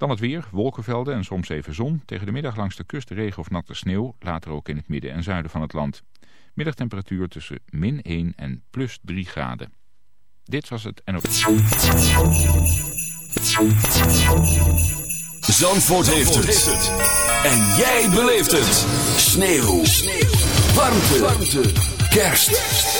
Dan het weer, wolkenvelden en soms even zon. Tegen de middag langs de kust regen of natte sneeuw. Later ook in het midden en zuiden van het land. Middagtemperatuur tussen min 1 en plus 3 graden. Dit was het en op... Zandvoort, heeft, het. En jij beleeft het. Sneeuw. Warmte. Kerst.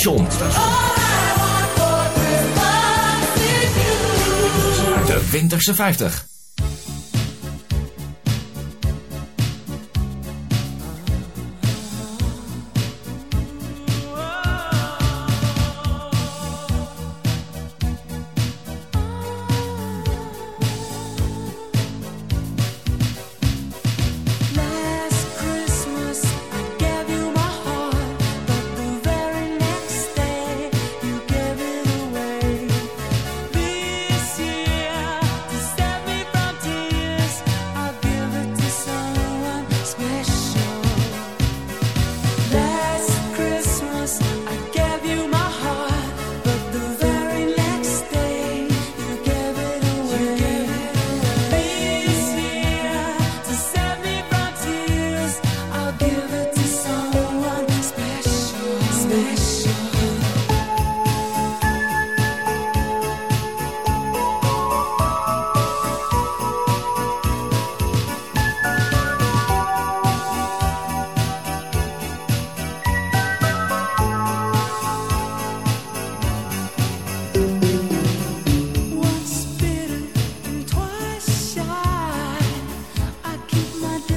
Station. De Winterse 50.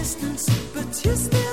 Distance, but you still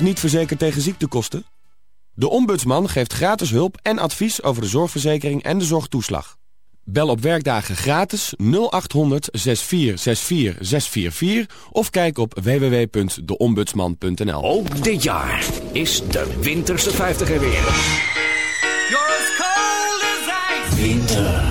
Nog niet verzekerd tegen ziektekosten? De Ombudsman geeft gratis hulp en advies over de zorgverzekering en de zorgtoeslag. Bel op werkdagen gratis 0800 6464 644 of kijk op www.deombudsman.nl. Ook dit jaar is de Winterse 50 er weer. You're as cold as ice. Winter.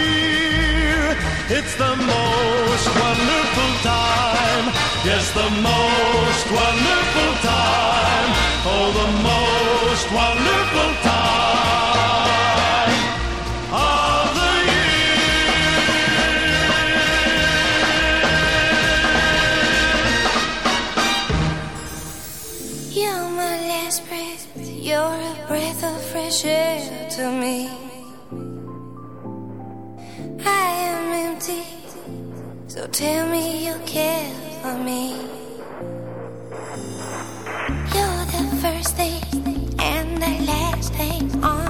It's the most wonderful time. Yes, the most wonderful time. Oh, the most wonderful time of the year. You're my last breath. You're a breath of fresh air so tell me you care for me. You're the first thing and the last thing on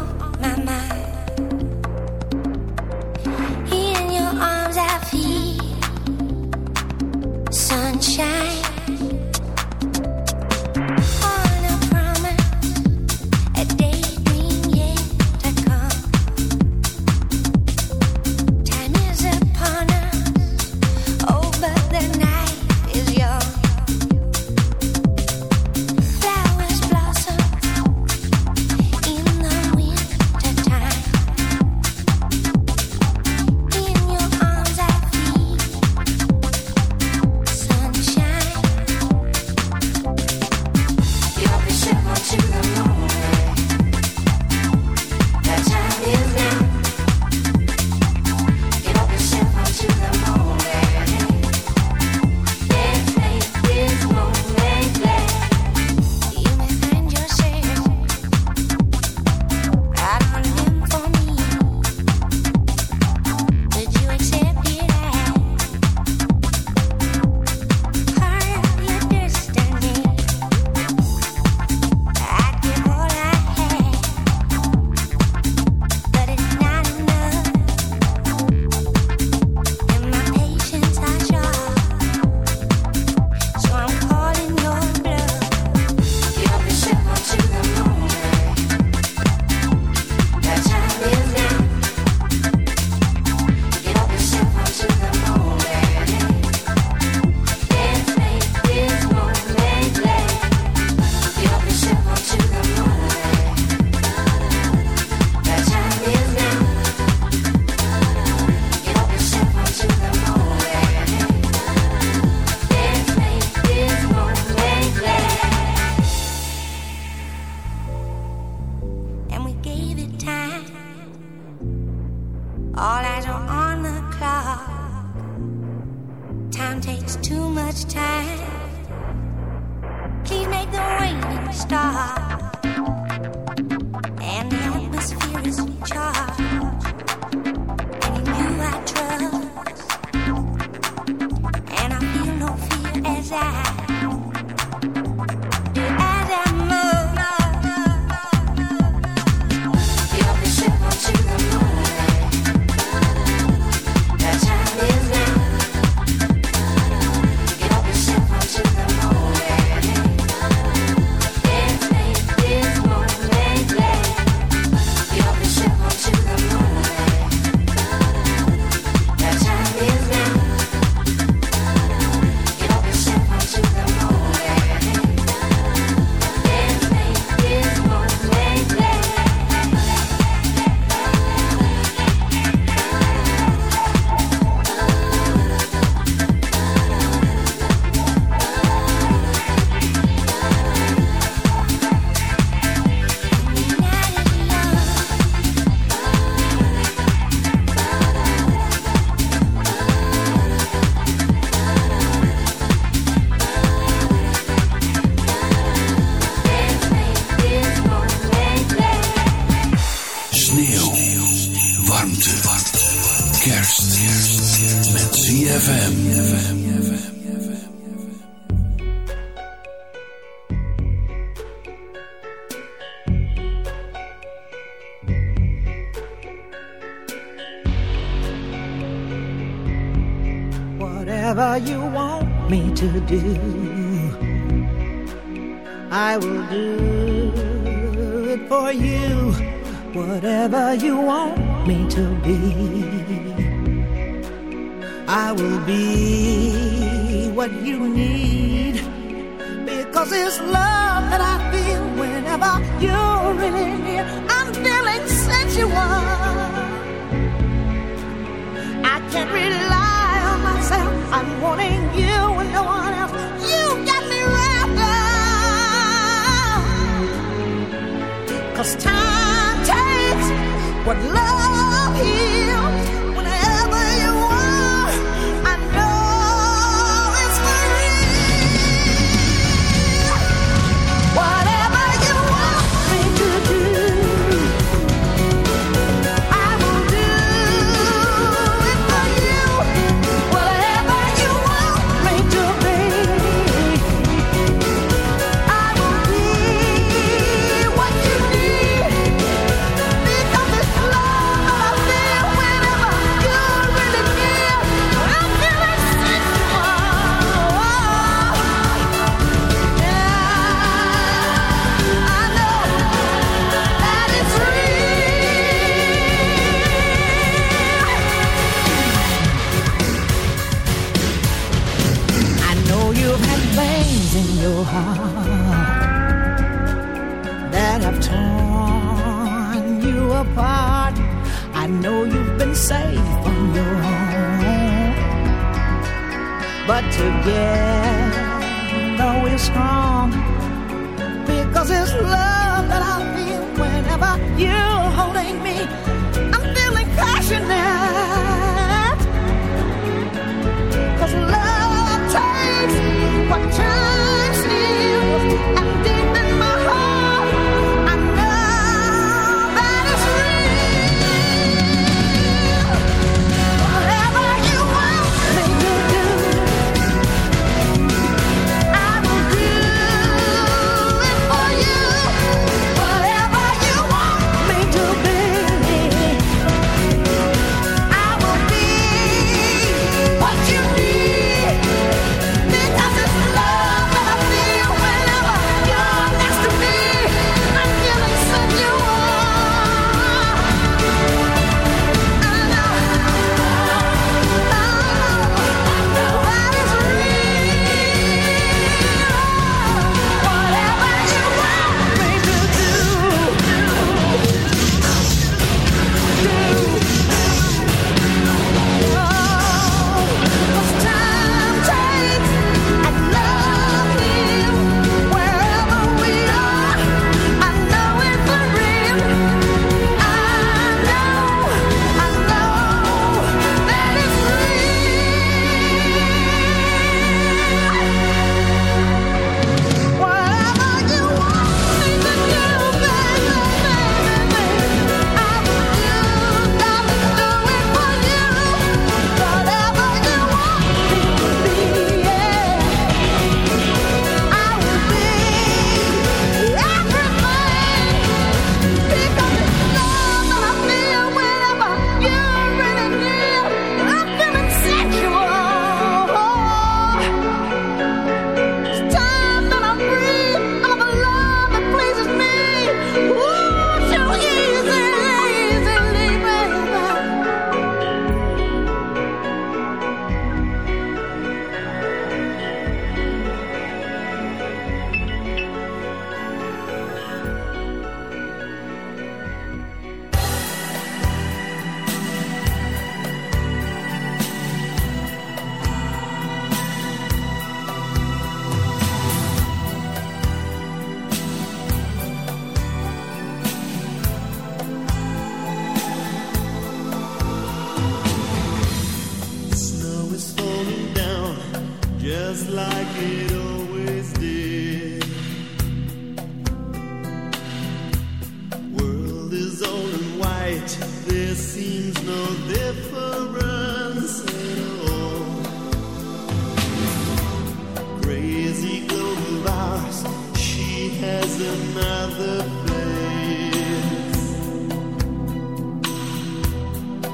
lost, she has another place.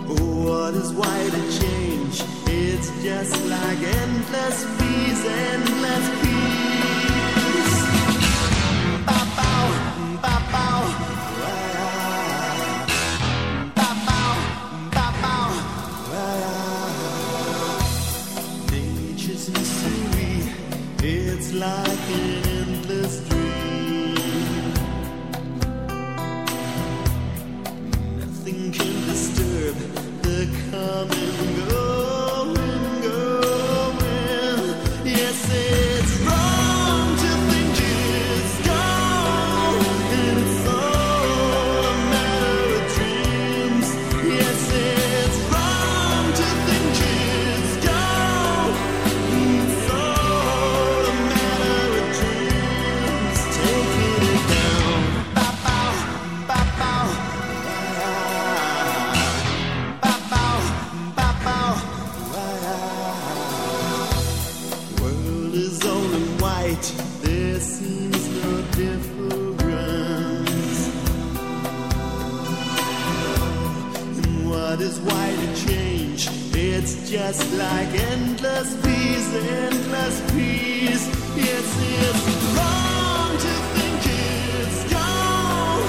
What is why to change? It's just like endless peace, endless peace. just like endless peace, endless peace. Yes, it's wrong to think it's gone.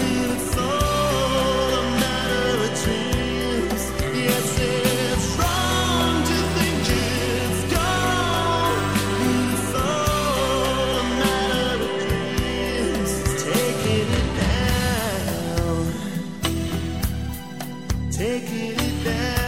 It's all a matter of dreams. Yes, it's wrong to think it's gone. It's all a matter of dreams. Taking it down, taking it down.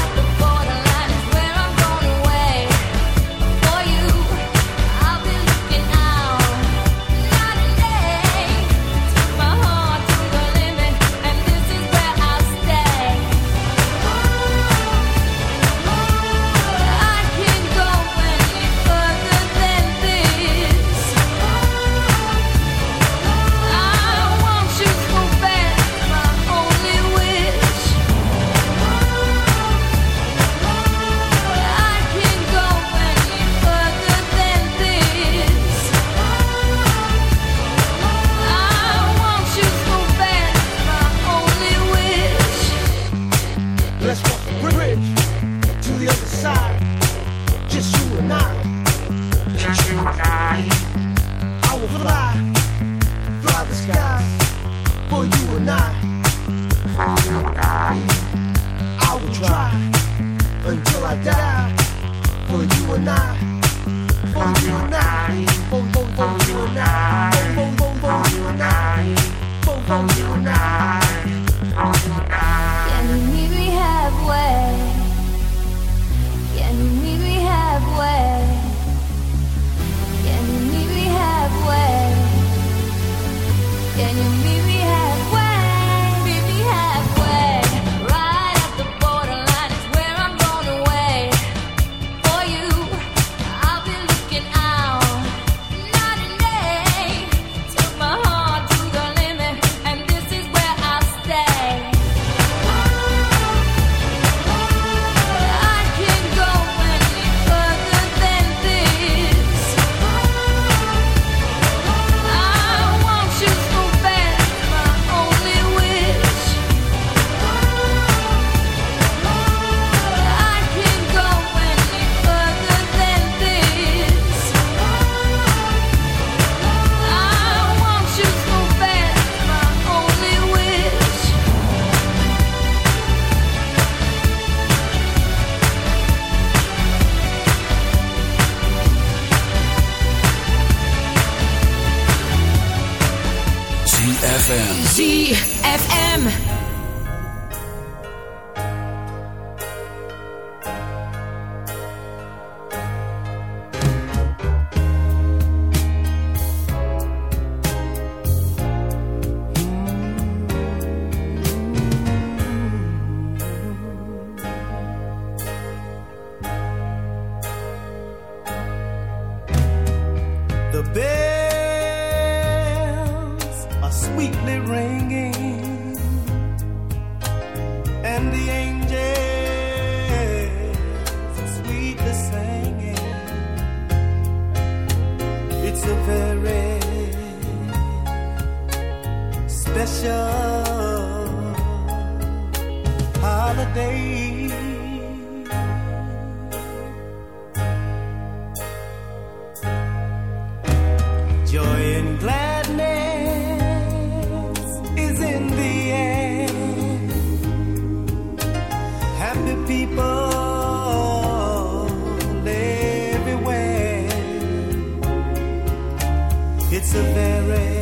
The people everywhere. It's a very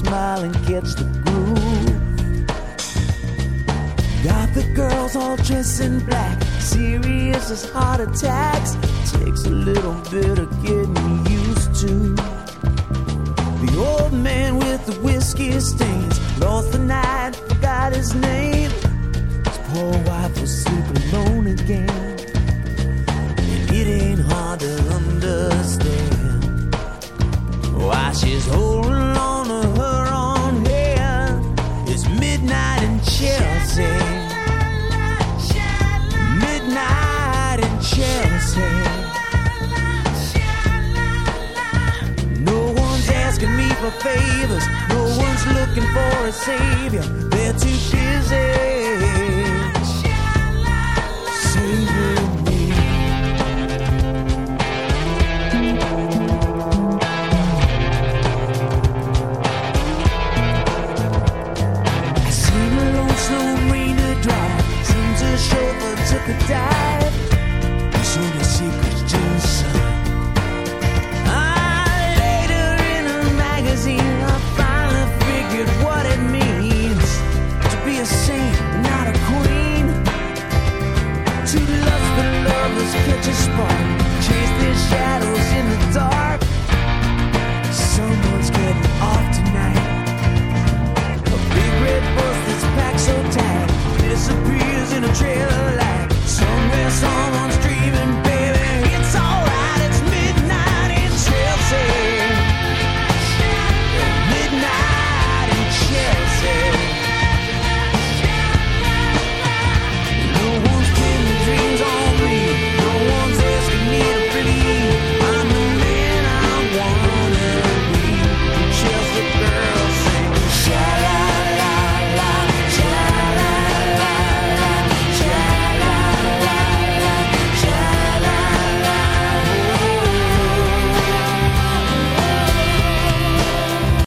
smile and catch the groove. Got the girls all dressed in black, serious as heart attacks. Takes a little bit of getting favors. No one's looking for a savior. They're